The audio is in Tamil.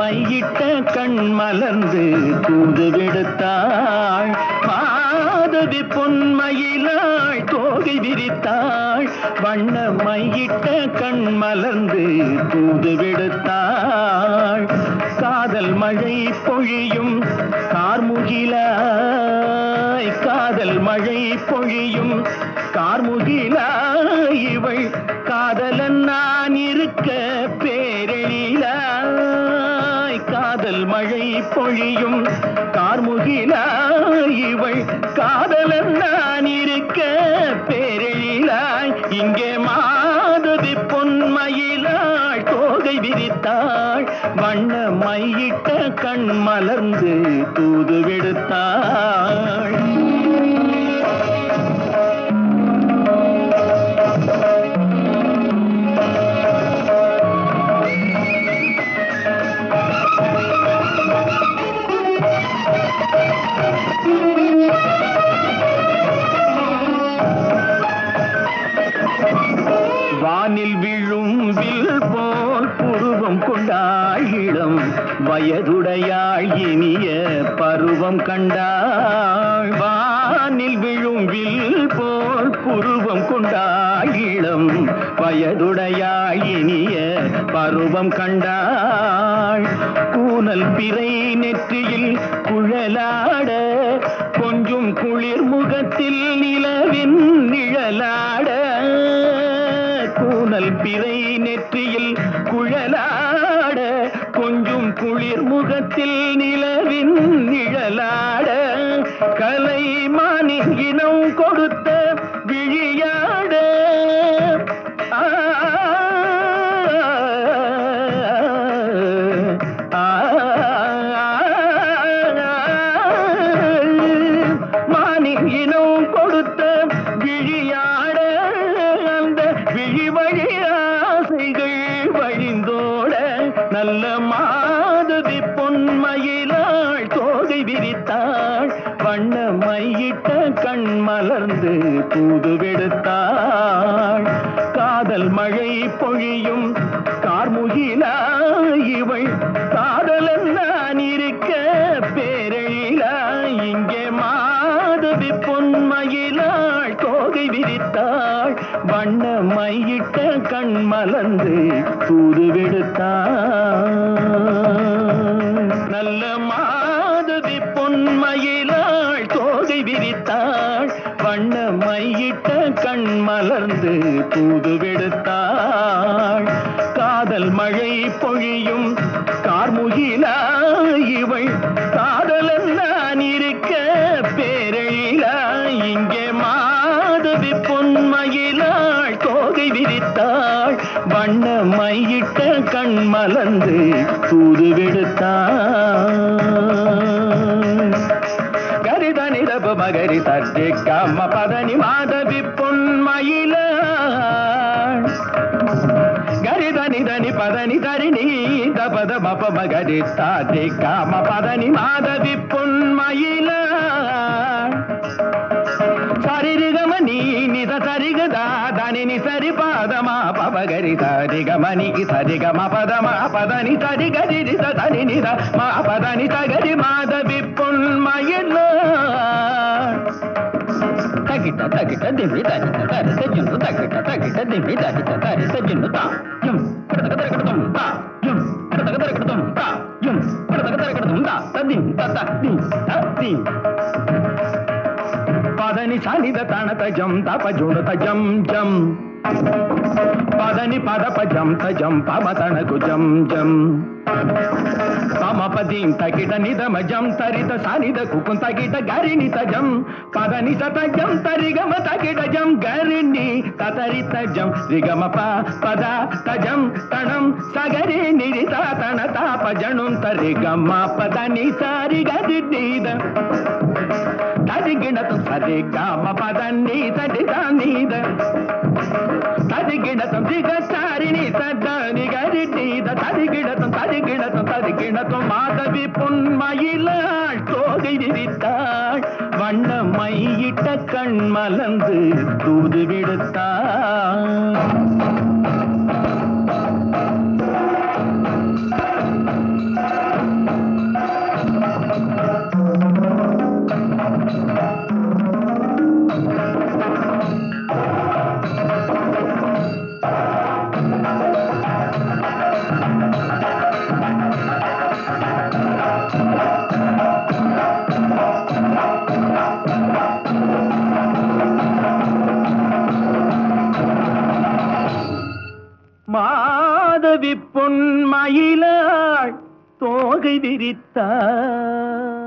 மையிட்ட கண் மலர்ந்து கூந்து விடுத்தாள். மாதவி பொன்மயிலாள் தோகை விரித்தாள். வண்ண மையிட்ட கண் மலர்ந்து கூந்து விடுத்தாள். காதல் மழை பொழியும் கார்முகிலாய். காதல் மழை பொழியும் கார்முகிலாய். இவள் பொழியும் கார்முகிலாய் இவள் காதலன் நான் இருக்க பேரெழிலாய் இங்கே மாதவி பொன்மயிலாள் தோகை விரித்தாள் வண்ண மையிட்ட கண் மலர்ந்து தூது விடுத்தாள். புருவம் கொண்டாள் வயதுடையாள் இனிய பருவம் கண்டாள். வானில் விழும் வில் போல் புருவம் கொண்டாள் இளம் வயதுடையாள் இனிய பருவம் கண்டாள். கூனல் பிறை நெற்றியில் குழலாட கொஞ்சம் குளிர் முகத்தில் நிலவின் கூனல் பிறை நெற்றியில் குழலாட கொஞ்சும் குளிர் முகத்தில் நிலவின் நிழலாட கலை மானின் இனம் கொடுத்த நல்ல மாதவி பொன்மயிலாள் தோகை விரித்தாள். வண்ண மையிட்ட கண் மலர்ந்து தூது விடுத்தாள். காதல் மழை பொழியும் கார்முகிலா இவள் காதலன் நான் இருக்க பேரழிலா. இங்கே மாதவி பொன்மயிலாள் தோகை விரித்தாள். வண்ண மையிட்ட கண் மலர்ந்து தூது விடுத்தான். நல்ல மாதவி பொன்மயிலாள் தோகை விரித்தாள். வண்ண மையிட்ட கண் மலர்ந்து தூது விடுத்தாள். காதல் மழை பொழியும் கார்முகிலா இவள் மையிட்ட கண் மலர்ந்து தூது விடுத்தான். கரித நிரப மகரி சற்றே கம்ம பதனி மாதவி பொன்மயில கரித நிதனி பதனி தரிணி தபத மப மகரி சாதி காம பதனி மாதவி பொன்மயில నీ నిద సరిగదా దానిని సరి పాదమా పవగరి సరిగమనికి సరిగమ పదమా పదని సరి గరి దని నిద మా పదని సగరి మాధవి పున్మయిల తగిట తగిట దివి తగిట తరి సజ్జును తగిట తగిట దివి తగిట తరి సజ్జును తా యం కడతక తరకడతం తా యం కడతక తరకడతం తా యం కడతక తరకడతం తా తదిం తత దిం తదిం పదని సనిద తణత జం తప జుడత జం జం. పదని పదప జం తజం పమ తణకు జం జం. పమపదీం తగిట నిదమ జం తరిత సనిద కుకుం తగిట గరిణి తజం పదని సతజం తరిగమ తగిట జం గరిణి తతరి తజం రిగమ ప పద తజం తణం సగరి నిరిత తణ తాప జణుం తరిగమ పదని సారి గది నీద తదిగిణతు సరి కామ పద నీ తది నీద తదిగిణతం దిగ సారిణి తదని గరి నీద తదిగిణతం తదిగిణతం తదిగిణతం மாதவி பொன்மயிலாள் தோகை விரித்தாள் வண்ணமையிட்ட கண் மலர்ந்து தூது விடுத்தாள் மாதவி பொன்மயிலாள் தோகை விரித்தாள்